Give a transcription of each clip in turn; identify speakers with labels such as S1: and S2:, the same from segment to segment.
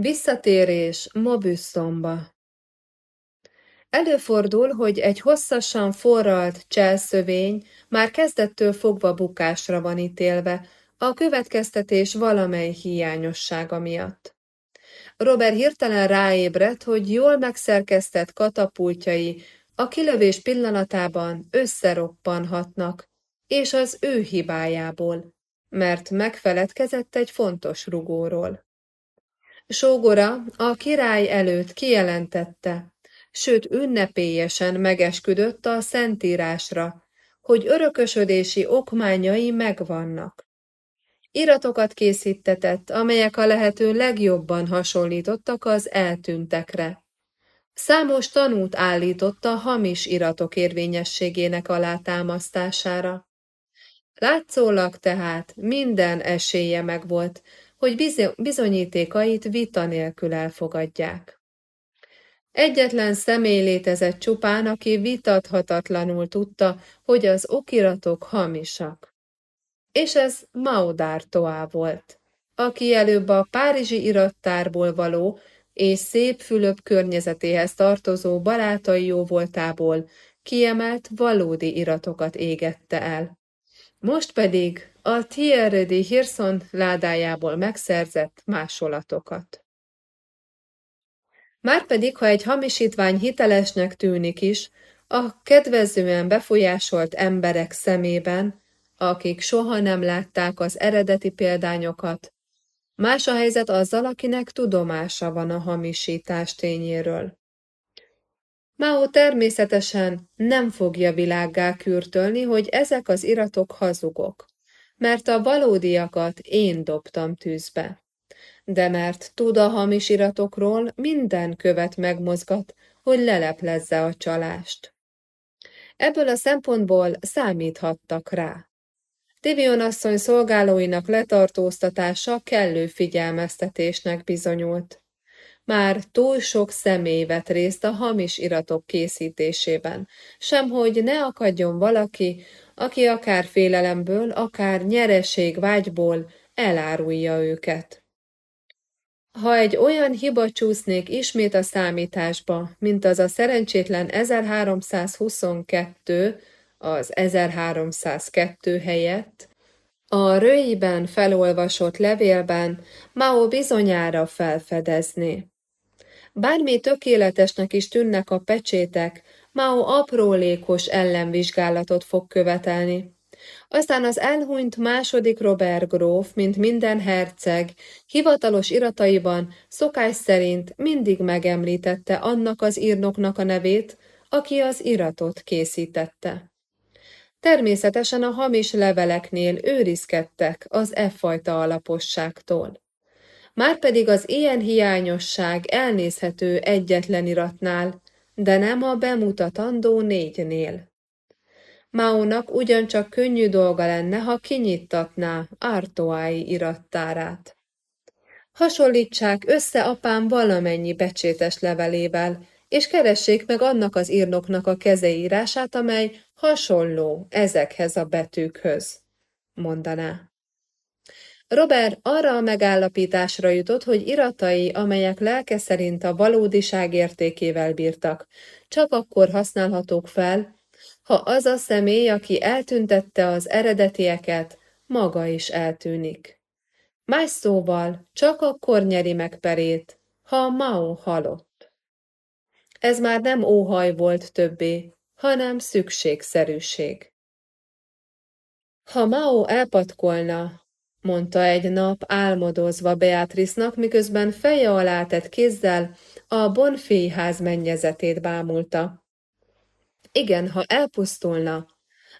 S1: Visszatérés Mobüsszomba Előfordul, hogy egy hosszasan forralt cselszövény már kezdettől fogva bukásra van ítélve, a következtetés valamely hiányossága miatt. Robert hirtelen ráébredt, hogy jól megszerkesztett katapultjai a kilövés pillanatában összeroppanhatnak, és az ő hibájából, mert megfeledkezett egy fontos rugóról. Sógora a király előtt kijelentette, sőt ünnepélyesen megesküdött a szentírásra, hogy örökösödési okmányai megvannak. Iratokat készítetett, amelyek a lehető legjobban hasonlítottak az eltűntekre. Számos tanút állított a hamis iratok érvényességének alátámasztására. Látszólag tehát minden esélye megvolt, hogy bizonyítékait vita nélkül elfogadják. Egyetlen személy létezett csupán, aki vitathatatlanul tudta, hogy az okiratok hamisak. És ez Maudár volt, aki előbb a párizsi irattárból való és szép Fülöp környezetéhez tartozó barátai jóvoltából kiemelt valódi iratokat égette el. Most pedig a Thierry de Hirson ládájából megszerzett másolatokat. Márpedig, ha egy hamisítvány hitelesnek tűnik is, a kedvezően befolyásolt emberek szemében, akik soha nem látták az eredeti példányokat, más a helyzet azzal, akinek tudomása van a hamisítás tényéről. Mao természetesen nem fogja világgá kürtölni, hogy ezek az iratok hazugok, mert a valódiakat én dobtam tűzbe. De mert tud a hamis iratokról, minden követ megmozgat, hogy leleplezze a csalást. Ebből a szempontból számíthattak rá. Tivion asszony szolgálóinak letartóztatása kellő figyelmeztetésnek bizonyult. Már túl sok személy vett részt a hamis iratok készítésében, semhogy ne akadjon valaki, aki akár félelemből, akár nyereség vágyból elárulja őket. Ha egy olyan hiba csúsznék ismét a számításba, mint az a szerencsétlen 1322, az 1302 helyett, a rőiben felolvasott levélben Mao bizonyára felfedezné. Bármi tökéletesnek is tűnnek a pecsétek, Mao aprólékos ellenvizsgálatot fog követelni. Aztán az elhunyt második Robert gróf, mint minden herceg, hivatalos irataiban szokás szerint mindig megemlítette annak az írnoknak a nevét, aki az iratot készítette. Természetesen a hamis leveleknél őrizkedtek az e fajta alaposságtól. Márpedig az ilyen hiányosság elnézhető egyetlen iratnál, de nem a bemutatandó négynél. Máónak ugyancsak könnyű dolga lenne, ha kinyittatná Artoái irattárát. Hasonlítsák össze apám valamennyi becsétes levelével, és keressék meg annak az írnoknak a kezeírását, amely hasonló ezekhez a betűkhöz, mondaná. Robert arra a megállapításra jutott, hogy iratai, amelyek lelke szerint a valódiság értékével bírtak, csak akkor használhatók fel, ha az a személy, aki eltüntette az eredetieket, maga is eltűnik. Más szóval csak akkor nyeri meg perét, ha Mao halott. Ez már nem óhaj volt többé, hanem szükségszerűség. Ha Mao elpatkolna, mondta egy nap álmodozva Beatrice-nak, miközben feje alá tett kézzel a Bonfély ház mennyezetét bámulta. Igen, ha elpusztulna,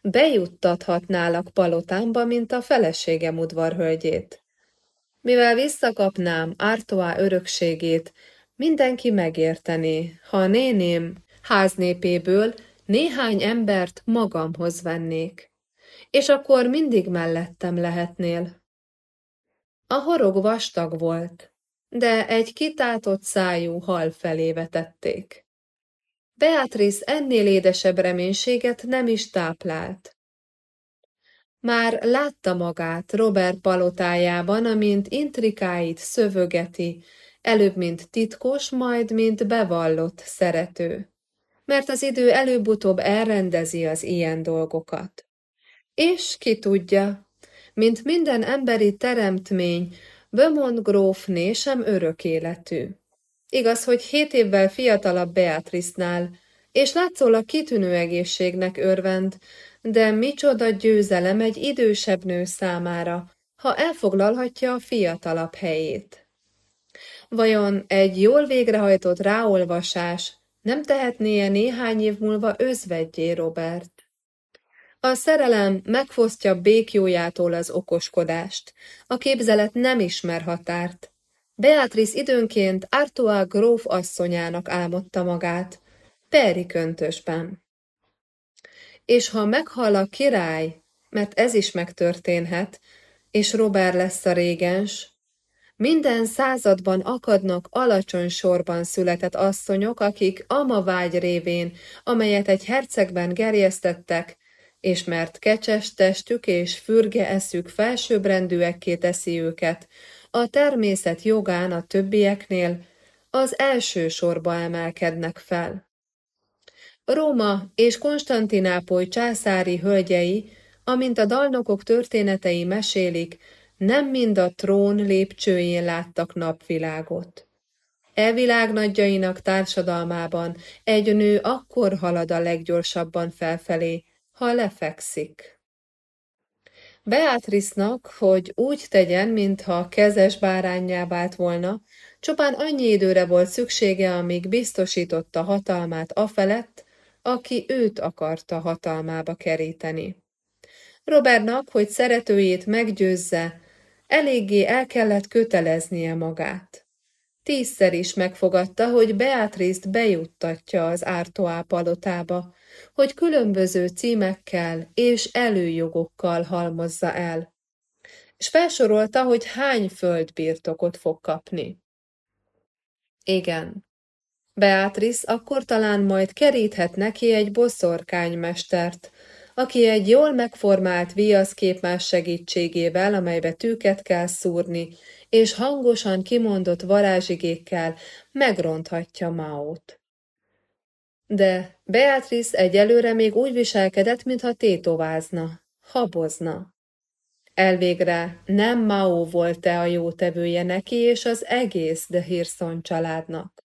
S1: bejuttathatnálak palotámba, mint a feleségem udvarhölgyét. Mivel visszakapnám Artois örökségét, mindenki megértené, ha a néném háznépéből néhány embert magamhoz vennék, és akkor mindig mellettem lehetnél. A horog vastag volt, de egy kitátott szájú hal felé vetették. Beatrice ennél édesebb reménységet nem is táplált. Már látta magát Robert palotájában, amint intrikáit szövögeti, előbb mint titkos, majd mint bevallott szerető. Mert az idő előbb-utóbb elrendezi az ilyen dolgokat. És ki tudja, mint minden emberi teremtmény, Bömond grófné sem örök életű. Igaz, hogy hét évvel fiatalabb Beatrice-nál, és látszólag kitűnő egészségnek örvend, de micsoda győzelem egy idősebb nő számára, ha elfoglalhatja a fiatalabb helyét. Vajon egy jól végrehajtott ráolvasás nem tehetné-e néhány év múlva özvegyé Robert? A szerelem megfosztja békjójától az okoskodást. A képzelet nem ismer határt. Beatrice időnként Artois gróf asszonyának álmodta magát, Peri köntösben. És ha meghal a király, mert ez is megtörténhet, és Robert lesz a régens, minden században akadnak alacsony sorban született asszonyok, akik ama vágy révén, amelyet egy hercegben gerjesztettek, és mert kecses testük és fürge eszük felsőbbrendűekké teszi őket, a természet jogán a többieknél az első sorba emelkednek fel. Róma és Konstantinápoly császári hölgyei, amint a dalnokok történetei mesélik, nem mind a trón lépcsőjén láttak napvilágot. E világ nagyjainak társadalmában egy nő akkor halad a leggyorsabban felfelé, ha lefekszik. Beatrice-nak, hogy úgy tegyen, mintha kezes bárányjá vált volna, csupán annyi időre volt szüksége, amíg biztosította hatalmát afelett, aki őt akarta hatalmába keríteni. Robertnak, hogy szeretőjét meggyőzze, eléggé el kellett köteleznie magát. Tízszer is megfogadta, hogy Beatrice-t bejuttatja az Ártoá palotába, hogy különböző címekkel és előjogokkal halmozza el, és felsorolta, hogy hány földbirtokot fog kapni. Igen, Beatrice akkor talán majd keríthet neki egy boszorkánymestert, aki egy jól megformált viaszképmás segítségével, amelybe tűket kell szúrni, és hangosan kimondott varázsigékkel megronthatja Maót. De Beatrice egyelőre még úgy viselkedett, mintha tétovázna, habozna. Elvégre nem Mao volt-e a jótevője neki és az egész de Hirson családnak.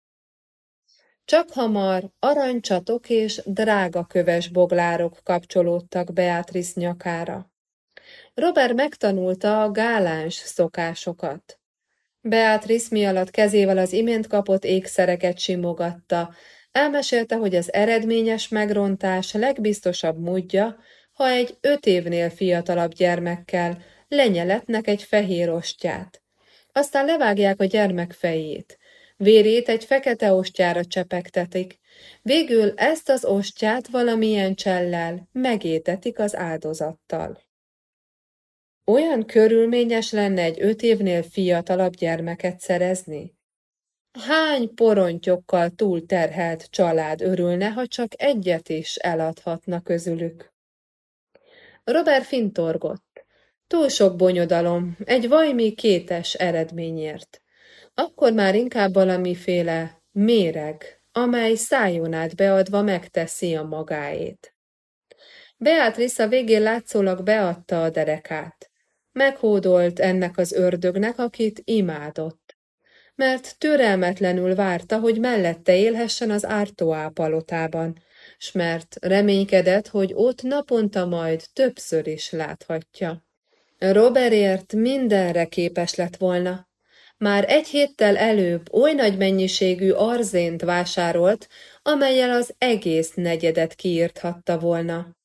S1: Csak hamar aranycsatok és drága köves boglárok kapcsolódtak Beatrice nyakára. Robert megtanulta a gáláns szokásokat. Beatrice mi alatt kezével az imént kapott ékszereket simogatta, elmesélte, hogy az eredményes megrontás legbiztosabb módja, ha egy öt évnél fiatalabb gyermekkel lenyeletnek egy fehér ostját. Aztán levágják a gyermek fejét. Vérét egy fekete ostjára csepegtetik. Végül ezt az ostját valamilyen csellel megétetik az áldozattal. Olyan körülményes lenne egy öt évnél fiatalabb gyermeket szerezni? Hány porontyokkal túlterhelt család örülne, ha csak egyet is eladhatna közülük? Robert fintorgott. Túl sok bonyodalom, egy vajmi kétes eredményért. Akkor már inkább valamiféle méreg, amely szájon át beadva megteszi a magáét. Beatrice a végén látszólag beadta a derekát. Meghódolt ennek az ördögnek, akit imádott, mert türelmetlenül várta, hogy mellette élhessen az Ártoá palotában, s mert reménykedett, hogy ott naponta majd többször is láthatja. Robertért mindenre képes lett volna. Már egy héttel előbb oly nagy mennyiségű arzént vásárolt, amelyel az egész negyedet kiírthatta volna.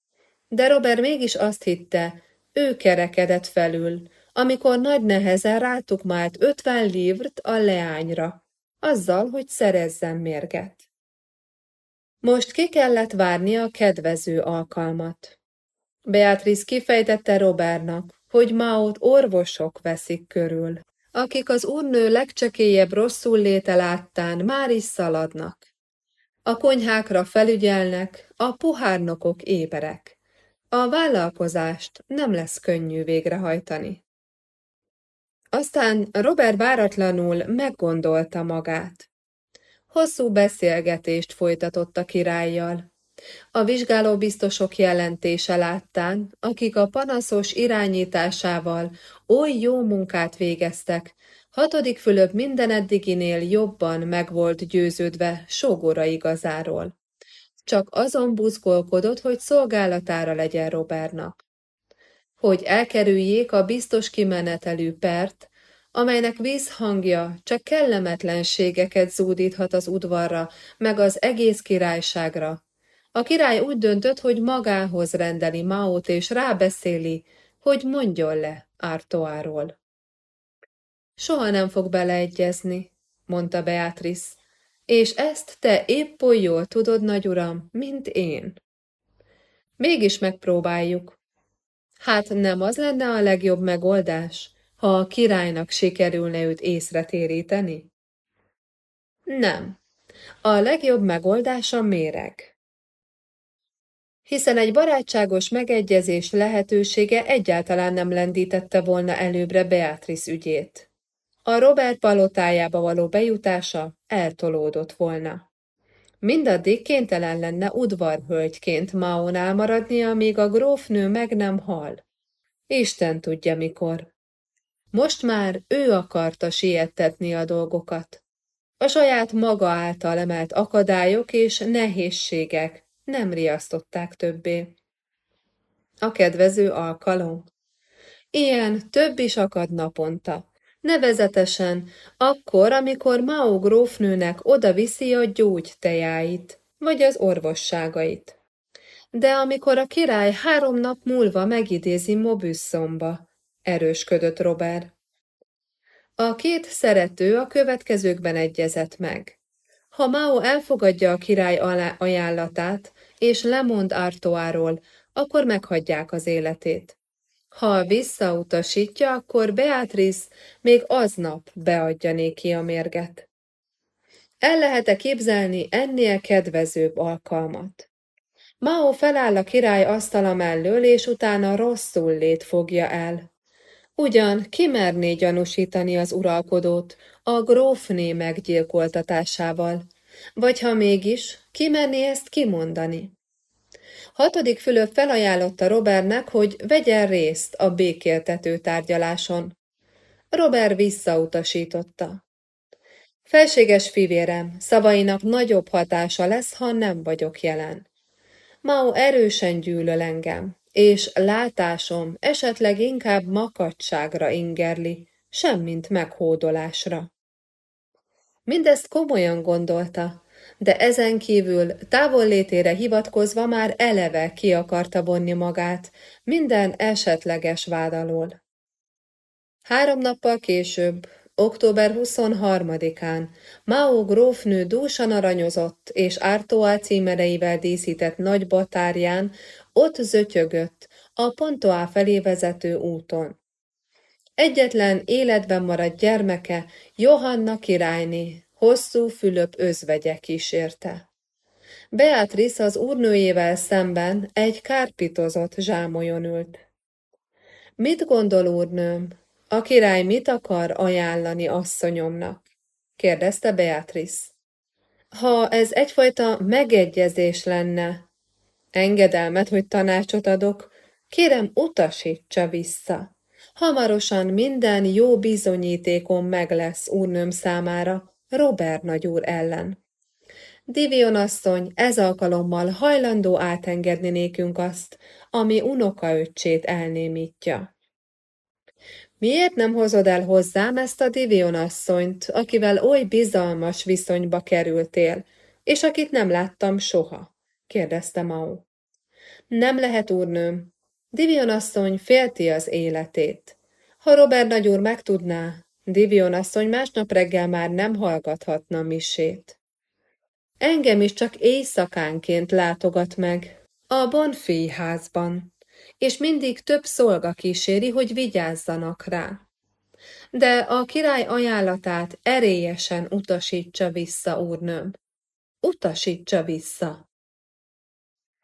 S1: De Robert mégis azt hitte, ő kerekedett felül, amikor nagy nehezen rátukmált ötven livrt a leányra, azzal, hogy szerezzen mérget. Most ki kellett várni a kedvező alkalmat. Beatrice kifejtette Robertnak, hogy Maut orvosok veszik körül, akik az úrnő legcsekélyebb rosszul léte láttán már is szaladnak. A konyhákra felügyelnek, a puhárnokok éberek. A vállalkozást nem lesz könnyű végrehajtani. Aztán Robert váratlanul meggondolta magát. Hosszú beszélgetést folytatott a királlyal. A vizsgálóbiztosok jelentése láttán, akik a panaszos irányításával oly jó munkát végeztek, hatodik Fülöp minden eddiginél jobban meg volt győződve sógora igazáról. Csak azon buzgolkodott, hogy szolgálatára legyen Robertnak. Hogy elkerüljék a biztos kimenetelű pert, amelynek vízhangja csak kellemetlenségeket zúdíthat az udvarra, meg az egész királyságra, a király úgy döntött, hogy magához rendeli Maót, és rábeszéli, hogy mondjon le Ártoáról. Soha nem fog beleegyezni, mondta Beatrice, és ezt te épp oly jól tudod, nagy uram, mint én. Mégis megpróbáljuk. Hát nem az lenne a legjobb megoldás, ha a királynak sikerülne őt észre téríteni? Nem. A legjobb megoldás a méreg hiszen egy barátságos megegyezés lehetősége egyáltalán nem lendítette volna előbbre Beatrice ügyét. A Robert palotájába való bejutása eltolódott volna. Mindaddig kénytelen lenne udvarhölgyként Maonál maradnia, amíg a grófnő meg nem hal. Isten tudja mikor. Most már ő akarta siettetni a dolgokat. A saját maga által emelt akadályok és nehézségek nem riasztották többé. A kedvező alkalom. Ilyen több is akad naponta. Nevezetesen akkor, amikor Mao grófnőnek oda viszi a gyógytejáit, vagy az orvosságait. De amikor a király három nap múlva megidézi Mobüsszomba, erősködött Robert. A két szerető a következőkben egyezett meg. Ha Mao elfogadja a király ajánlatát, és lemond Artoáról, akkor meghagyják az életét. Ha visszautasítja, akkor Beatrice még aznap beadja néki a mérget. El lehet-e képzelni ennél kedvezőbb alkalmat? Mao feláll a király asztala mellől, és utána rosszul lét fogja el. Ugyan kimerné gyanúsítani az uralkodót a grófné meggyilkoltatásával, vagy ha mégis, kimerné ezt kimondani. Hatodik Fülöp felajánlotta Robertnek, hogy vegyen részt a békéltető tárgyaláson. Robert visszautasította. Felséges fivérem, szavainak nagyobb hatása lesz, ha nem vagyok jelen. Mao erősen gyűlöl engem, és látásom esetleg inkább makadságra ingerli, semmint meghódolásra. Mindezt komolyan gondolta, de ezen kívül távollétére hivatkozva már eleve ki akarta vonni magát minden esetleges vád alól. Három nappal később, október 23-án Mao grófnő dúsan aranyozott és Ártóá címereivel díszített nagy batárján ott zötyögött a Pontoá felé vezető úton. Egyetlen életben maradt gyermeke, Johanna királyné, hosszú Fülöp özvegye kísérte. Beatrice az úrnőjével szemben egy kárpitozott zsámolyon ült. Mit gondol, úrnőm? A király mit akar ajánlani asszonyomnak? kérdezte Beatrice. Ha ez egyfajta megegyezés lenne, engedelmet, hogy tanácsot adok, kérem utasítsa vissza. Hamarosan minden jó bizonyítékom meg lesz úrnőm számára, Robert nagyúr ellen. Divion asszony ez alkalommal hajlandó átengedni nékünk azt, ami unokaöccsét elnémítja. Miért nem hozod el hozzám ezt a Divion asszonyt, akivel oly bizalmas viszonyba kerültél, és akit nem láttam soha? kérdezte Mao. Nem lehet, úrnőm. Divion asszony félti az életét. Ha Robert nagyúr megtudná, Divion asszony másnap reggel már nem hallgathatna misét. Engem is csak éjszakánként látogat meg, a Bonfi házban, és mindig több szolga kíséri, hogy vigyázzanak rá. De a király ajánlatát erélyesen utasítsa vissza, úrnőm. Utasítsa vissza.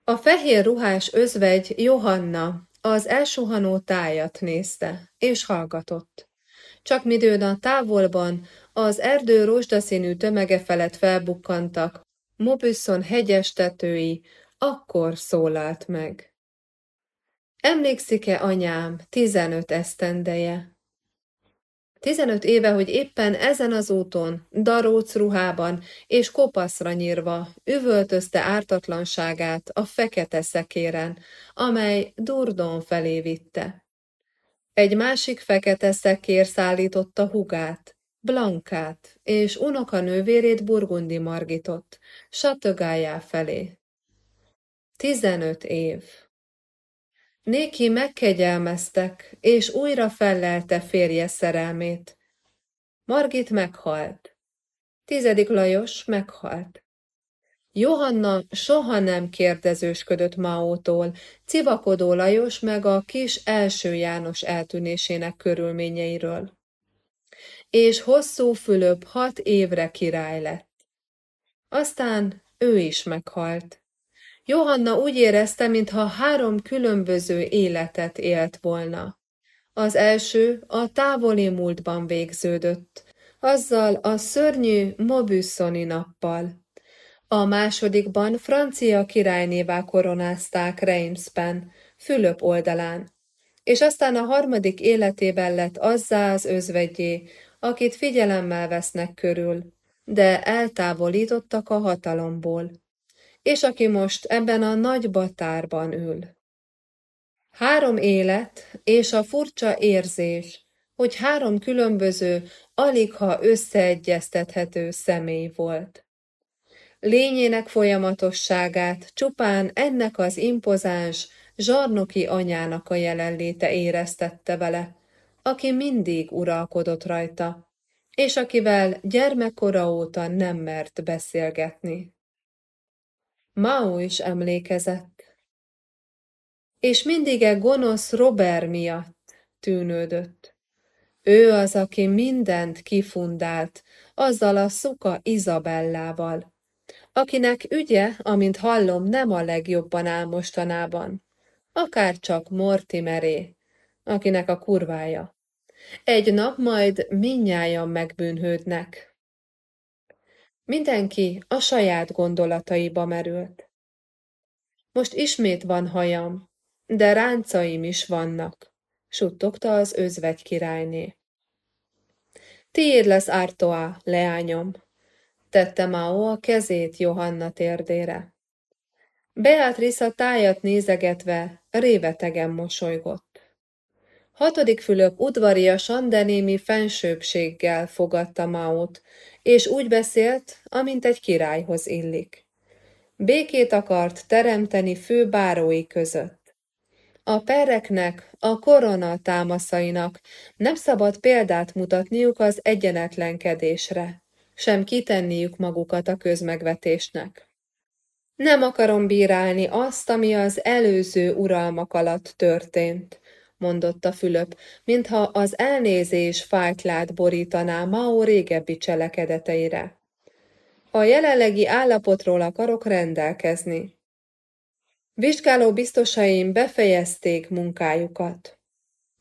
S1: A fehér ruhás özvegy Johanna az elsuhanó tájat nézte, és hallgatott. Csak midőn a távolban az erdő rozsdaszínű tömege felett felbukkantak, Mobüsszon hegyes tetői, akkor szólalt meg. Emlékszik-e anyám, tizenöt esztendeje? Tizenöt éve, hogy éppen ezen az úton, daróc ruhában és kopaszra nyírva üvöltözte ártatlanságát a fekete szekéren, amely Durdon felé vitte. Egy másik fekete szekér szállította hugát, Blankát és unoka nővérét Burgundi Margitot, Satögájá felé. Tizenöt év. Néki megkegyelmeztek, és újra fellelte férje szerelmét. Margit meghalt. Tizedik Lajos meghalt. Johanna soha nem kérdezősködött Maótól, civakodó Lajos meg a kis első János eltűnésének körülményeiről. És hosszú Fülöp hat évre király lett. Aztán ő is meghalt. Johanna úgy érezte, mintha három különböző életet élt volna. Az első a távoli múltban végződött, azzal a szörnyű Mobüsszoni nappal. A másodikban francia királynévá koronázták Reimsben, Fülöp oldalán, és aztán a harmadik életében lett azzá az özvegyé, akit figyelemmel vesznek körül, de eltávolítottak a hatalomból és aki most ebben a nagy batárban ül. Három élet és a furcsa érzés, hogy három különböző, alig összeegyeztethető személy volt. Lényének folyamatosságát csupán ennek az impozáns, zsarnoki anyának a jelenléte éreztette vele, aki mindig uralkodott rajta, és akivel gyermekkora óta nem mert beszélgetni. Mao is emlékezett. És mindig-e gonosz Robert miatt tűnődött. Ő az, aki mindent kifundált, azzal a szuka Izabellával, akinek ügye, amint hallom, nem a legjobban áll mostanában, akár csak Mortimeré, akinek a kurvája. Egy nap majd minnyájan megbűnhődnek, Mindenki a saját gondolataiba merült. Most ismét van hajam, de ráncaim is vannak, suttogta az özvegy királyné. Tiéd lesz Artoa, leányom, tette Mao a kezét Johanna térdére. Beatrice a tájat nézegetve révetegen mosolygott. Hatodik Fülöp udvariasan, de némi fensőbséggel fogadta Maót, és úgy beszélt, amint egy királyhoz illik. Békét akart teremteni fő bárói között. A pereknek, a korona támaszainak nem szabad példát mutatniuk az egyenetlenkedésre, sem kitenniük magukat a közmegvetésnek. Nem akarom bírálni azt, ami az előző uralmak alatt történt, mondotta Fülöp, mintha az elnézés fájtlát borítaná Mao régebbi cselekedeteire. A jelenlegi állapotról akarok rendelkezni. Vizsgáló biztosaim befejezték munkájukat.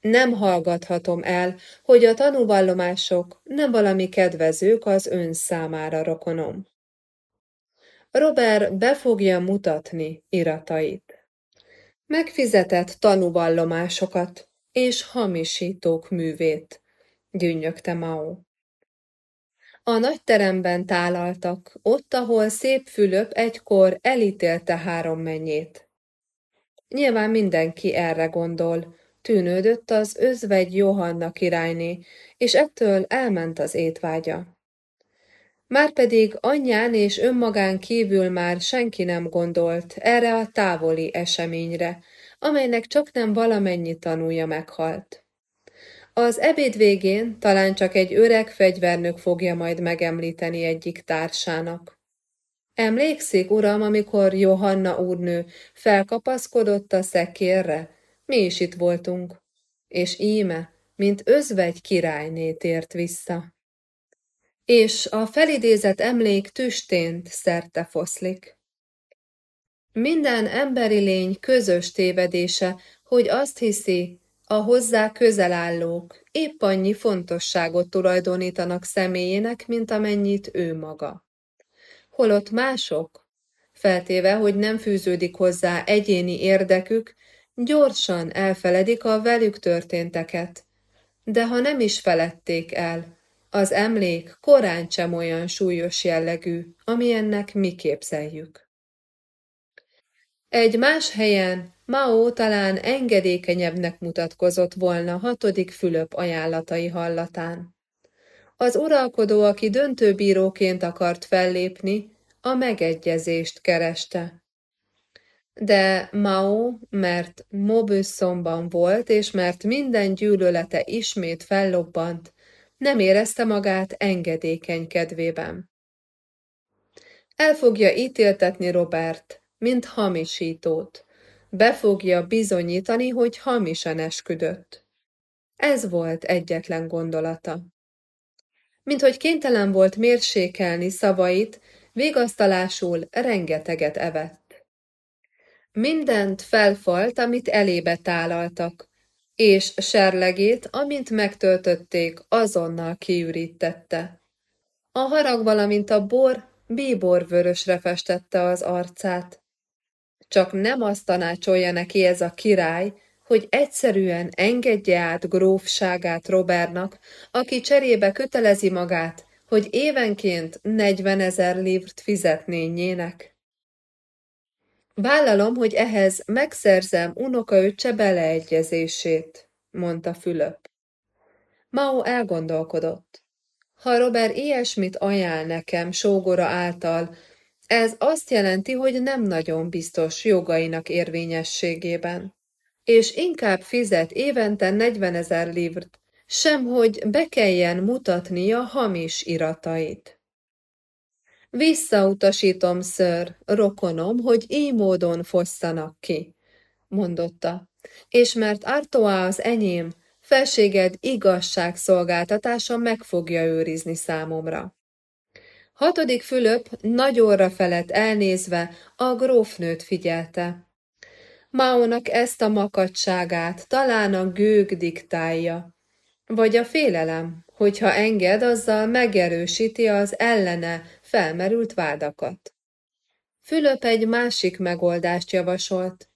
S1: Nem hallgathatom el, hogy a tanúvallomások nem valami kedvezők az ön számára, rokonom. Robert be fogja mutatni iratait megfizetett tanúvallomásokat és hamisítók művét, gyűnyögte Mao. A nagy teremben tálaltak, ott, ahol szép Fülöp egykor elítélte három mennyét. Nyilván mindenki erre gondol, tűnődött az özvegy Johanna királyné, és ettől elment az étvágya. Márpedig anyján és önmagán kívül már senki nem gondolt erre a távoli eseményre, amelynek csak nem valamennyi tanúja meghalt. Az ebéd végén talán csak egy öreg fegyvernök fogja majd megemlíteni egyik társának. Emlékszik, uram, amikor Johanna úrnő felkapaszkodott a szekérre? Mi is itt voltunk. És íme, mint özvegy királyné tért vissza és a felidézett emlék tüstént szerte foszlik. Minden emberi lény közös tévedése, hogy azt hiszi, a hozzá közel állók épp annyi fontosságot tulajdonítanak személyének, mint amennyit ő maga. Holott mások, feltéve, hogy nem fűződik hozzá egyéni érdekük, gyorsan elfeledik a velük történteket. De ha nem is feledték el, az emlék korán sem olyan súlyos jellegű, amilyennek mi képzeljük. Egy más helyen Mao talán engedékenyebbnek mutatkozott volna hatodik Fülöp ajánlatai hallatán. Az uralkodó, aki döntőbíróként akart fellépni, a megegyezést kereste. De Mao, mert Mobüsszomban volt, és mert minden gyűlölete ismét fellobbant, nem érezte magát engedékeny kedvében. El fogja ítéltetni Robert, mint hamisítót. Be fogja bizonyítani, hogy hamisan esküdött. Ez volt egyetlen gondolata. Mint hogy kénytelen volt mérsékelni szavait, végasztalásul rengeteget evett. Mindent felfalt, amit elébe tálaltak, és serlegét, amint megtöltötték, azonnal kiürítette. A harag, valamint a bor bíbor vörösre festette az arcát. Csak nem azt tanácsolja neki ez a király, hogy egyszerűen engedje át grófságát Robertnak, aki cserébe kötelezi magát, hogy évenként 40 ezer livrt fizetnényének. Vállalom, hogy ehhez megszerzem unokaöccse beleegyezését, mondta Fülöp. Mao elgondolkodott. Ha Robert ilyesmit ajánl nekem sógora által, ez azt jelenti, hogy nem nagyon biztos jogainak érvényességében, és inkább fizet évente 40 ezer livrt, sem hogy be kelljen mutatnia hamis iratait. Visszautasítom, ször, rokonom, hogy így módon fosszanak ki, mondotta, és mert Artoa az enyém, felséged igazságszolgáltatása meg fogja őrizni számomra. Hatodik Fülöp nagy orra felett elnézve a grófnőt figyelte. Maónak ezt a makadságát talán a gőg diktálja, vagy a félelem, hogyha enged, azzal megerősíti az ellene felmerült vádakat. Fülöp egy másik megoldást javasolt.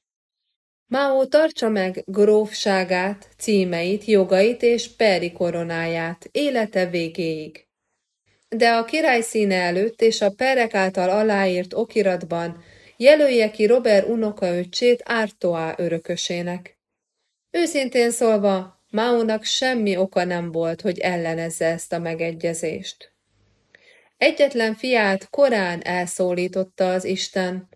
S1: Mao tartsa meg grófságát, címeit, jogait és peri koronáját élete végéig. De a király színe előtt és a perek által aláírt okiratban jelölje ki Robert unokaöccsét Ártoá örökösének. Őszintén szólva, Maónak semmi oka nem volt, hogy ellenezze ezt a megegyezést. Egyetlen fiát korán elszólította az Isten.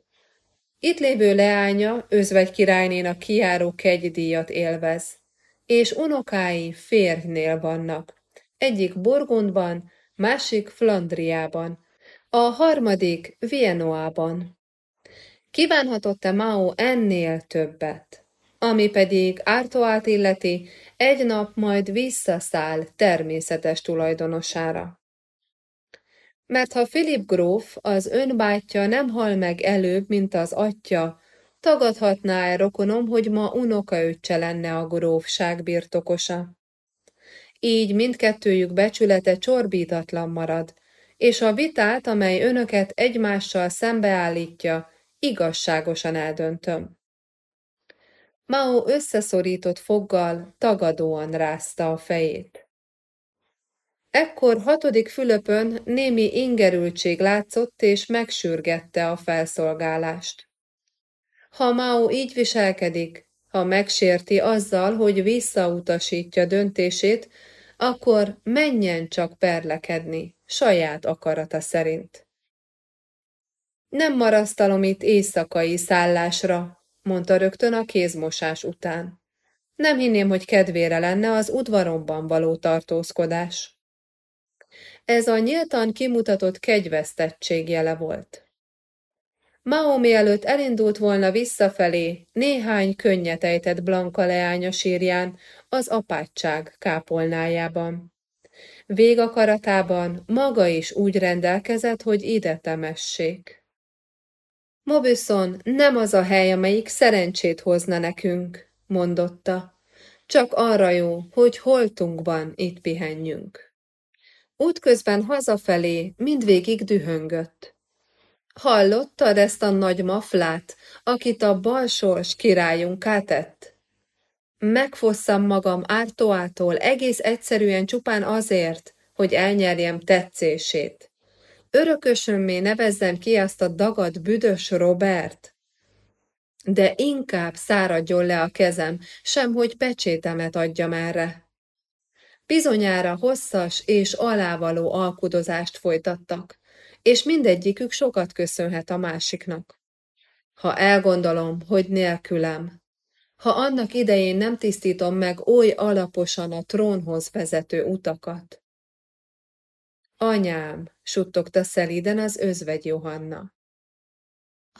S1: Itt lévő leánya özvegy királynénak kiáró kegydíjat élvez, és unokái férjnél vannak, egyik Burgundban, másik Flandriában, a harmadik Vienoában. Kívánhatott-e Mao ennél többet? Ami pedig Ártoát illeti, egy nap majd visszaszáll természetes tulajdonosára. Mert ha Philip gróf, az önbátyja nem hal meg előbb, mint az atya, tagadhatná-e rokonom, hogy ma unokaöccse lenne a grófság birtokosa? Így mindkettőjük becsülete csorbítatlan marad, és a vitát, amely önöket egymással szembeállítja, igazságosan eldöntöm. Mao összeszorított foggal tagadóan rázta a fejét. Ekkor hatodik Fülöpön némi ingerültség látszott, és megsürgette a felszolgálást. Ha Mao így viselkedik, ha megsérti azzal, hogy visszautasítja döntését, akkor menjen csak perlekedni, saját akarata szerint. Nem marasztalom itt éjszakai szállásra, mondta rögtön a kézmosás után. Nem hinném, hogy kedvére lenne az udvaromban való tartózkodás. Ez a nyíltan kimutatott kegyvesztettség jele volt. Mao mielőtt elindult volna visszafelé, néhány könnyet ejtett Blanka leánya sírján, az apátság kápolnájában. Végakaratában maga is úgy rendelkezett, hogy ide temessék. Mobüszon nem az a hely, amelyik szerencsét hozna nekünk, mondotta. Csak arra jó, hogy holtunkban itt pihenjünk. Útközben hazafelé mindvégig dühöngött. Hallottad ezt a nagy maflát, akit a balsors királyunk átett? Megfosszam magam ártóától egész egyszerűen csupán azért, hogy elnyerjem tetszését. Örökösömmé nevezzem ki azt a dagad büdös Robert? De inkább száradjon le a kezem, sem hogy pecsétemet adjam erre. Bizonyára hosszas és alávaló alkudozást folytattak, és mindegyikük sokat köszönhet a másiknak. Ha elgondolom, hogy nélkülem, ha annak idején nem tisztítom meg oly alaposan a trónhoz vezető utakat. Anyám, suttogta szelíden az özvegy Johanna.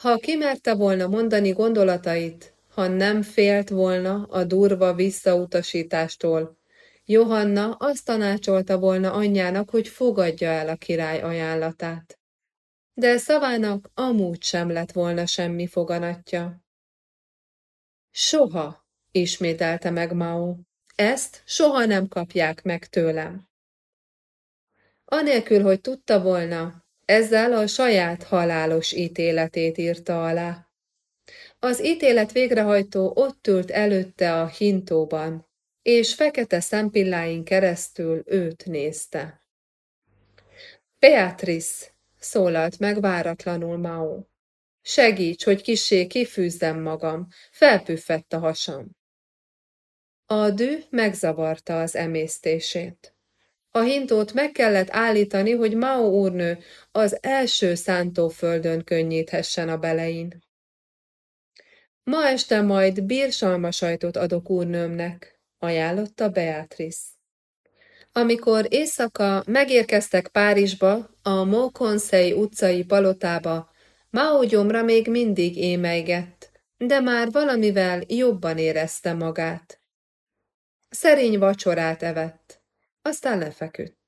S1: Ha kimerte volna mondani gondolatait, ha nem félt volna a durva visszautasítástól, Johanna azt tanácsolta volna anyjának, hogy fogadja el a király ajánlatát. De szavának amúgy sem lett volna semmi foganatja. Soha, ismételte meg Mao. Ezt soha nem kapják meg tőlem. Anélkül, hogy tudta volna, ezzel a saját halálos ítéletét írta alá. Az ítélet végrehajtó ott ült előtte a hintóban, és fekete szempilláin keresztül őt nézte. Beatrice, szólalt meg váratlanul Mao. Segíts, hogy kissé kifűzzem magam, felpüffett a hasam. A dű megzavarta az emésztését. A hintót meg kellett állítani, hogy Mao úrnő az első szántóföldön könnyíthessen a belein. Ma este majd bírsalmasajtot adok úrnőmnek, ajánlotta Beatrice. Amikor éjszaka megérkeztek Párizsba, a Mókonszei utcai palotába, Mao gyomra még mindig émeigett, de már valamivel jobban érezte magát. Szerény vacsorát evett, aztán lefeküdt.